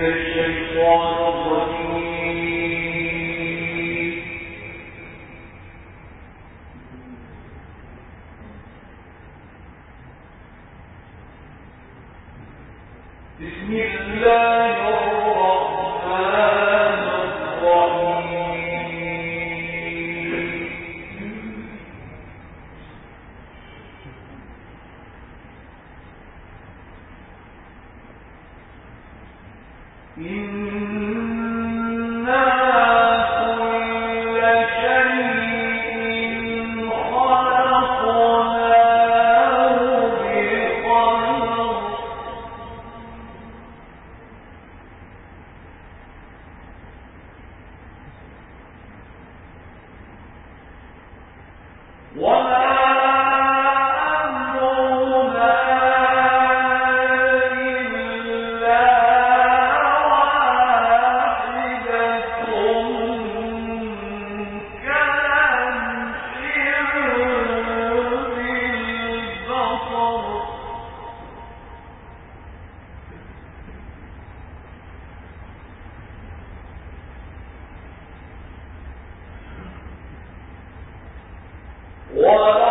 الشيطان الرجيم ولا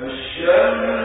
والنجم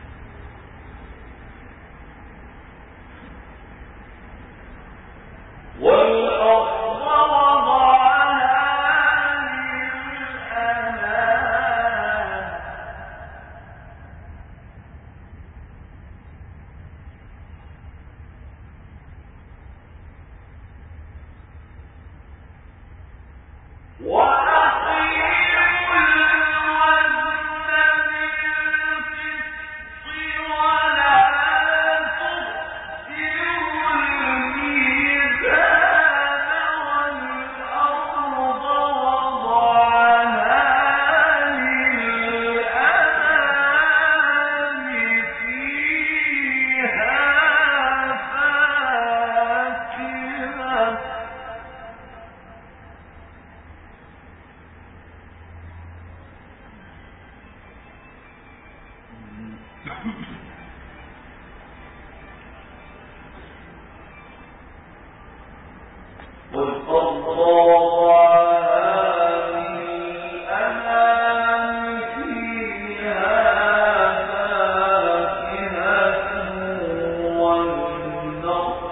الله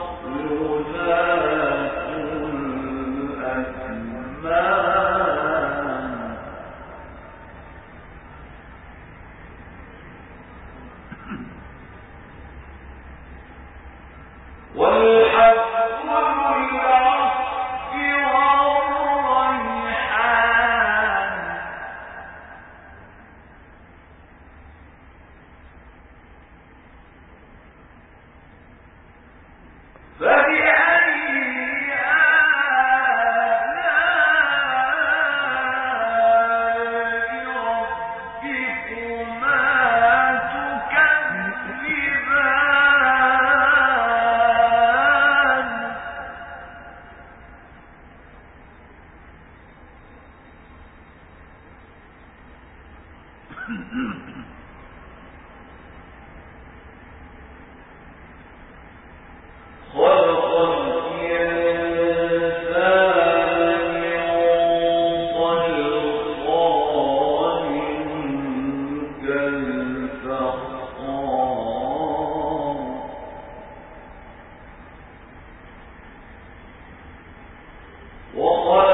وقال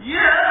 وادخلي